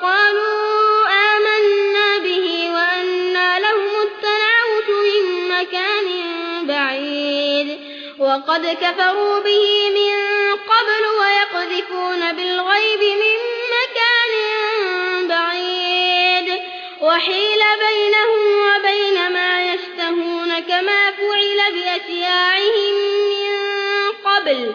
وقالوا آمنا به وأنا لهم التنعوت من مكان بعيد. وقد كفروا به من قبل ويقذفون بالغيب من مكان بعيد. وحيل بينهم وبين ما يشتهون كما فعل بأشياعهم من قبل.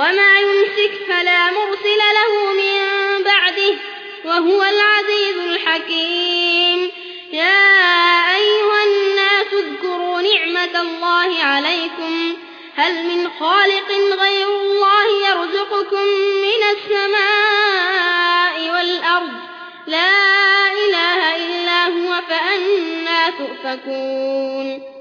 وما يمسك فلا مرسل له من بعده وهو العزيز الحكيم. يا أيها الناس اذكروا نعمة الله عليكم. هل من خالق غير الله يرزقكم من السماء والأرض؟ لا إله إلا هو فأنا تؤفكون.